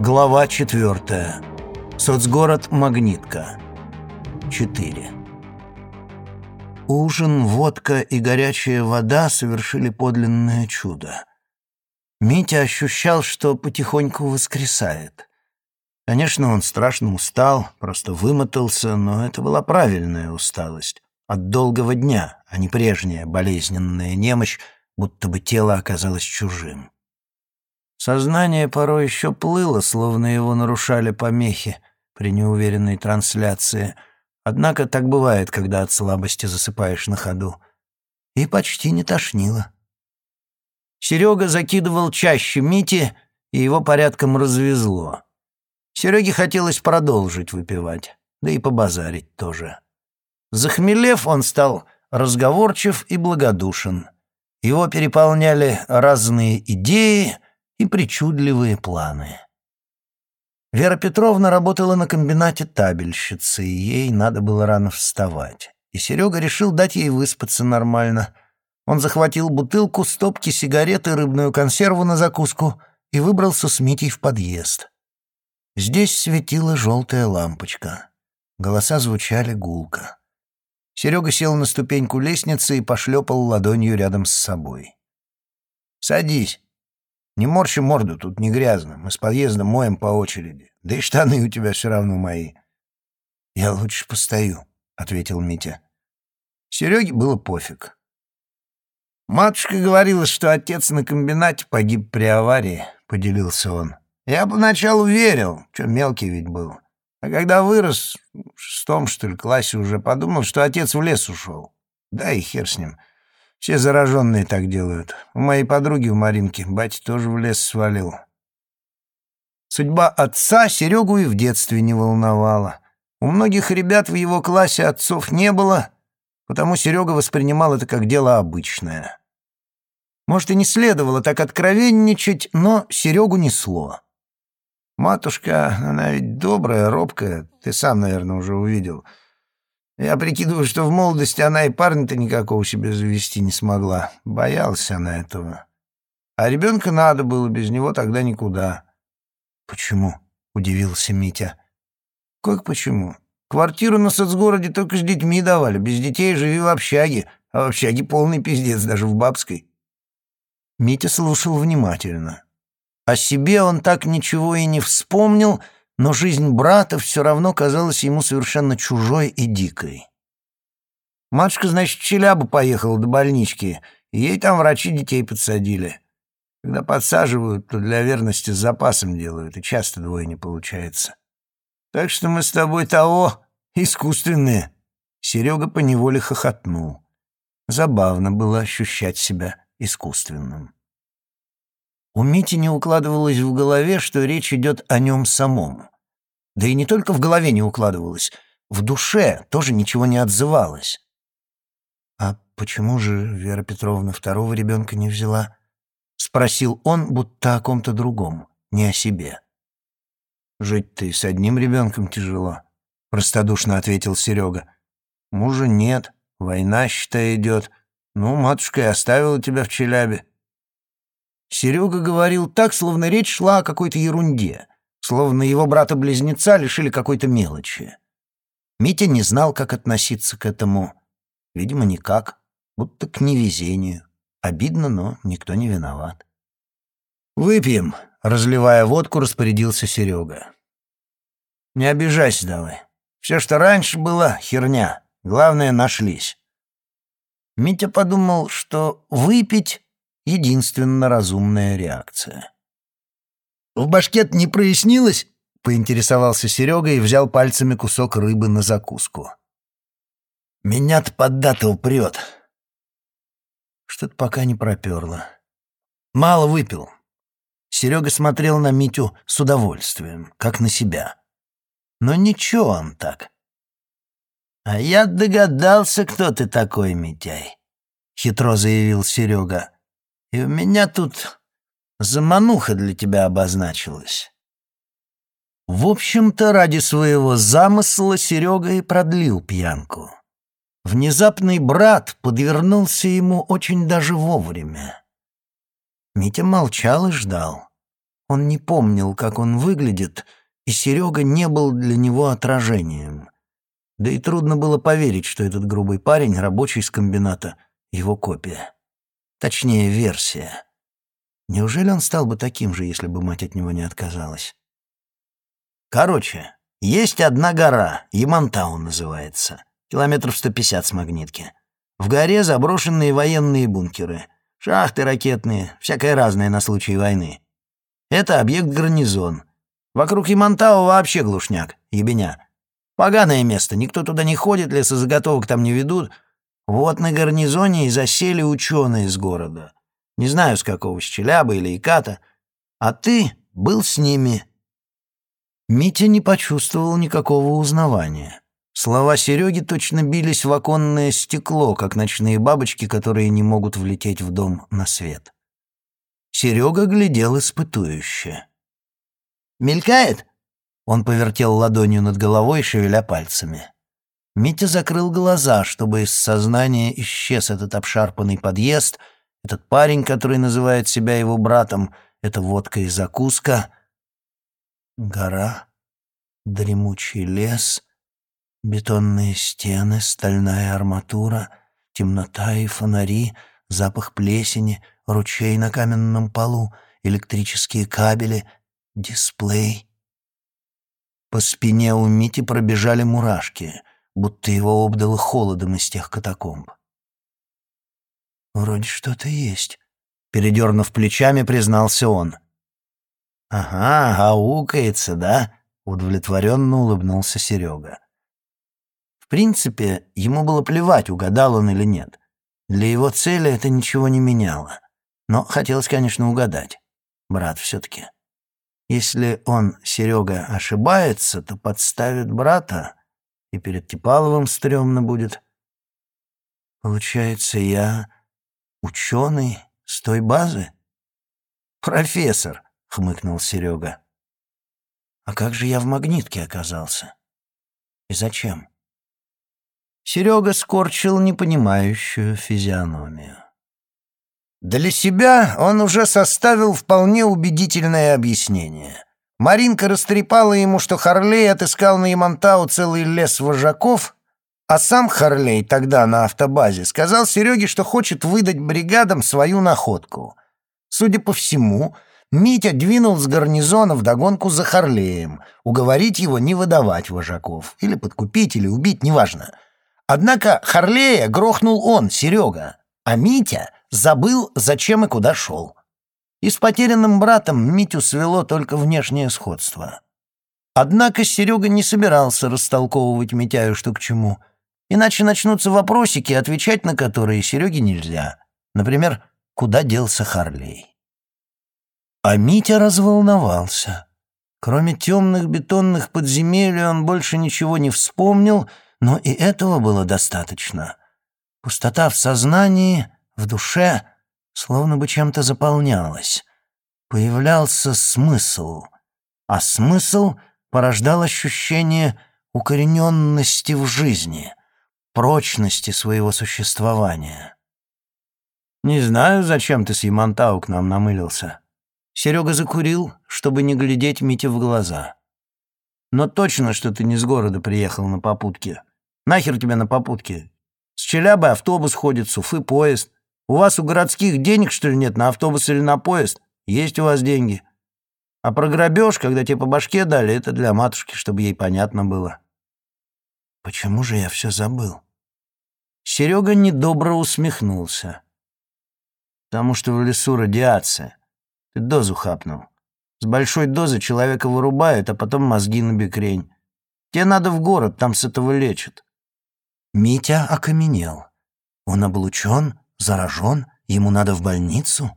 Глава четвертая. Соцгород Магнитка. 4. Ужин, водка и горячая вода совершили подлинное чудо. Митя ощущал, что потихоньку воскресает. Конечно, он страшно устал, просто вымотался, но это была правильная усталость. От долгого дня, а не прежняя болезненная немощь, будто бы тело оказалось чужим. Сознание порой еще плыло, словно его нарушали помехи при неуверенной трансляции. Однако так бывает, когда от слабости засыпаешь на ходу. И почти не тошнило. Серега закидывал чаще Мити, и его порядком развезло. Сереге хотелось продолжить выпивать, да и побазарить тоже. Захмелев, он стал разговорчив и благодушен. Его переполняли разные идеи — и причудливые планы. Вера Петровна работала на комбинате табельщицы, и ей надо было рано вставать. И Серега решил дать ей выспаться нормально. Он захватил бутылку, стопки сигарет и рыбную консерву на закуску и выбрался с Митей в подъезд. Здесь светила желтая лампочка. Голоса звучали гулко. Серега сел на ступеньку лестницы и пошлепал ладонью рядом с собой. «Садись», не морщи морду, тут не грязно. Мы с подъезда моем по очереди. Да и штаны у тебя все равно мои. Я лучше постою, — ответил Митя. Сереге было пофиг. Матушка говорила, что отец на комбинате погиб при аварии, — поделился он. Я поначалу верил, что мелкий ведь был. А когда вырос, в шестом, что ли, классе уже, подумал, что отец в лес ушел. Да и хер с ним. — все зараженные так делают. У моей подруги у Маринки батя тоже в лес свалил. Судьба отца Серегу и в детстве не волновала. У многих ребят в его классе отцов не было, потому Серега воспринимал это как дело обычное. Может, и не следовало так откровенничать, но Серегу несло. Матушка, она ведь добрая, робкая, ты сам, наверное, уже увидел — я прикидываю, что в молодости она и парня-то никакого себе завести не смогла. Боялась она этого. А ребенка надо было, без него тогда никуда. «Почему?» — удивился Митя. «Как почему? Квартиру на соцгороде только с детьми давали. Без детей живи в общаге, а в общаге полный пиздец, даже в бабской». Митя слушал внимательно. О себе он так ничего и не вспомнил — но жизнь брата все равно казалась ему совершенно чужой и дикой. Матушка, значит, в Челябу поехала до больнички, и ей там врачи детей подсадили. Когда подсаживают, то для верности с запасом делают, и часто двое не получается. Так что мы с тобой того искусственные. Серега поневоле хохотнул. Забавно было ощущать себя искусственным. У Мити не укладывалось в голове, что речь идет о нем самом. Да и не только в голове не укладывалось, в душе тоже ничего не отзывалось. «А почему же Вера Петровна второго ребенка не взяла?» — спросил он, будто о ком-то другом, не о себе. «Жить-то и с одним ребенком тяжело», — простодушно ответил Серега. «Мужа нет, война, считай, идет. Ну, матушка и оставила тебя в Челябе». Серега говорил так, словно речь шла о какой-то ерунде словно его брата-близнеца лишили какой-то мелочи. Митя не знал, как относиться к этому. Видимо, никак, будто к невезению. Обидно, но никто не виноват. «Выпьем», — разливая водку, распорядился Серега. «Не обижайся давай. Все, что раньше было, херня. Главное, нашлись». Митя подумал, что выпить — единственно разумная реакция. «В башке не прояснилось?» — поинтересовался Серега и взял пальцами кусок рыбы на закуску. «Меня-то поддатого прет». Что-то пока не проперло. Мало выпил. Серега смотрел на Митю с удовольствием, как на себя. Но ничего он так. «А я догадался, кто ты такой, Митяй», — хитро заявил Серега. «И у меня тут Замануха для тебя обозначилась. В общем-то, ради своего замысла Серега и продлил пьянку. Внезапный брат подвернулся ему очень даже вовремя. Митя молчал и ждал. Он не помнил, как он выглядит, и Серега не был для него отражением. Да и трудно было поверить, что этот грубый парень, рабочий с комбината, его копия. Точнее, версия. Неужели он стал бы таким же, если бы мать от него не отказалась? Короче, есть одна гора, Ямантау называется, километров 150 с магнитки. В горе заброшенные военные бункеры, шахты ракетные, всякое разное на случай войны. Это объект-гарнизон. Вокруг Ямантау вообще глушняк, ебеня. Поганое место, никто туда не ходит, лесозаготовок там не ведут. Вот на гарнизоне и засели ученые из города. Не знаю, с какого, с Челяба или Иката. А ты был с ними. Митя не почувствовал никакого узнавания. Слова Сереги точно бились в оконное стекло, как ночные бабочки, которые не могут влететь в дом на свет. Серега глядел испытующе. «Мелькает?» Он повертел ладонью над головой, шевеля пальцами. Митя закрыл глаза, чтобы из сознания исчез этот обшарпанный подъезд, этот парень, который называет себя его братом, эта водка и закуска. Гора, дремучий лес — Бетонные стены, стальная арматура, темнота и фонари, запах плесени, ручей на каменном полу, электрические кабели, дисплей. По спине у Мити пробежали мурашки, будто его обдало холодом из тех катакомб. «Вроде что-то есть», — передернув плечами, признался он. «Ага, аукается, да?» — удовлетворенно улыбнулся Серега принципе, ему было плевать, угадал он или нет. Для его цели это ничего не меняло. Но хотелось, конечно, угадать. Брат все-таки. Если он, Серега, ошибается, то подставит брата, и перед Типаловым стрёмно будет. Получается, я ученый с той базы? Профессор, хмыкнул Серега. А как же я в магнитке оказался? И зачем? Серега скорчил непонимающую физиономию. Для себя он уже составил вполне убедительное объяснение. Маринка растрепала ему, что Харлей отыскал на Ямантау целый лес вожаков, а сам Харлей тогда на автобазе сказал Сереге, что хочет выдать бригадам свою находку. Судя по всему, Митя двинул с гарнизона в догонку за Харлеем, уговорить его не выдавать вожаков, или подкупить, или убить, неважно — Однако Харлея грохнул он, Серега, а Митя забыл, зачем и куда шел. И с потерянным братом Митю свело только внешнее сходство. Однако Серега не собирался растолковывать Митяю, что к чему. Иначе начнутся вопросики, отвечать на которые Сереге нельзя. Например, куда делся Харлей. А Митя разволновался. Кроме темных бетонных подземелий он больше ничего не вспомнил — но и этого было достаточно. Пустота в сознании, в душе, словно бы чем-то заполнялась. Появлялся смысл, а смысл порождал ощущение укорененности в жизни, прочности своего существования. «Не знаю, зачем ты с Ямантау к нам намылился». Серега закурил, чтобы не глядеть Мите в глаза. «Но точно, что ты не с города приехал на попутке. Нахер тебе на попутке? С Челябы автобус ходит, с Уфы поезд. У вас у городских денег, что ли, нет на автобус или на поезд? Есть у вас деньги. А про грабеж, когда тебе по башке дали, это для матушки, чтобы ей понятно было. Почему же я все забыл? Серега недобро усмехнулся. Потому что в лесу радиация. Ты дозу хапнул. С большой дозы человека вырубают, а потом мозги на бекрень. Тебе надо в город, там с этого лечат. Митя окаменел. Он облучен, заражен, ему надо в больницу?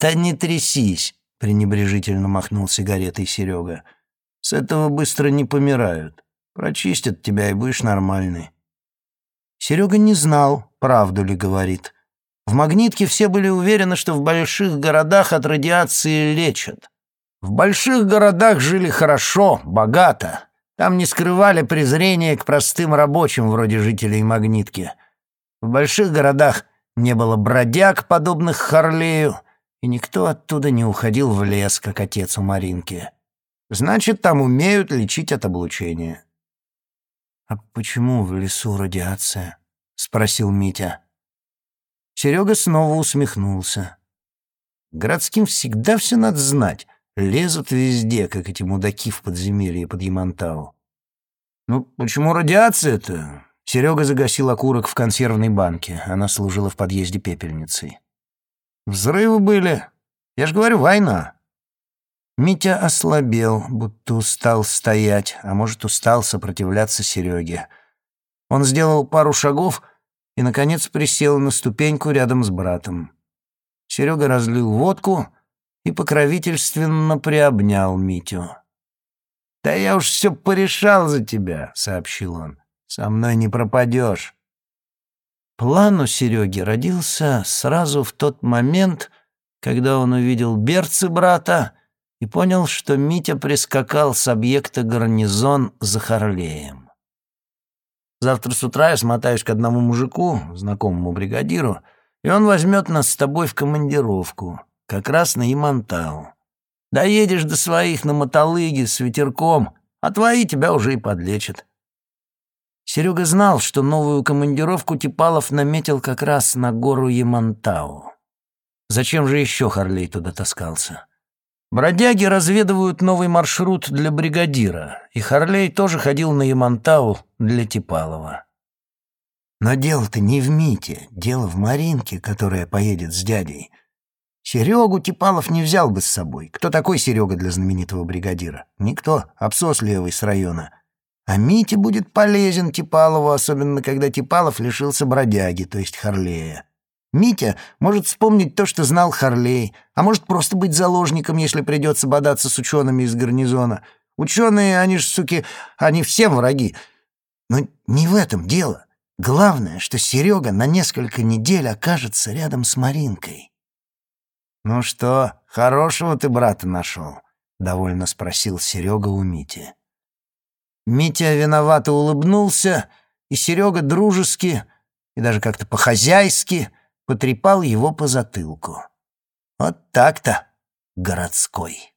«Да не трясись!» — пренебрежительно махнул сигаретой Серега. «С этого быстро не помирают. Прочистят тебя, и будешь нормальный». Серега не знал, правду ли говорит. В «Магнитке» все были уверены, что в больших городах от радиации лечат. В больших городах жили хорошо, богато, там не скрывали презрения к простым рабочим, вроде жителей Магнитки. В больших городах не было бродяг, подобных Харлею, и никто оттуда не уходил в лес, как отец у Маринки. Значит, там умеют лечить от облучения. «А почему в лесу радиация?» — спросил Митя. Серега снова усмехнулся. «Городским всегда все надо знать. Лезут везде, как эти мудаки в подземелье под Ямантау. Ну, почему радиация-то? Серега загасил окурок в консервной банке. Она служила в подъезде пепельницей. Взрывы были. Я же говорю, война. Митя ослабел, будто устал стоять, а может, устал сопротивляться Сереге. Он сделал пару шагов и, наконец, присел на ступеньку рядом с братом. Серега разлил водку и покровительственно приобнял Митю. «Да я уж все порешал за тебя», — сообщил он. «Со мной не пропадешь». План у Сереги родился сразу в тот момент, когда он увидел берцы брата и понял, что Митя прискакал с объекта гарнизон за Харлеем. «Завтра с утра я смотаюсь к одному мужику, знакомому бригадиру, и он возьмет нас с тобой в командировку, как раз на Ямантау. Доедешь до своих на мотолыге с ветерком, а твои тебя уже и подлечат. Серега знал, что новую командировку Типалов наметил как раз на гору Ямантау. Зачем же еще Харлей туда таскался? Бродяги разведывают новый маршрут для бригадира, и Харлей тоже ходил на Ямантау для Типалова. Но дело-то не в Мите, дело в Маринке, которая поедет с дядей — Серегу Типалов не взял бы с собой. Кто такой Серега для знаменитого бригадира? Никто. Обсос левый с района. А Мите будет полезен Типалову, особенно когда Типалов лишился бродяги, то есть Харлея. Митя может вспомнить то, что знал Харлей, а может просто быть заложником, если придется бодаться с учеными из гарнизона. Ученые, они ж, суки, они всем враги. Но не в этом дело. Главное, что Серега на несколько недель окажется рядом с Маринкой. «Ну что, хорошего ты брата нашел?» — довольно спросил Серега у Мити. Митя виновато улыбнулся, и Серега дружески и даже как-то по-хозяйски потрепал его по затылку. «Вот так-то, городской».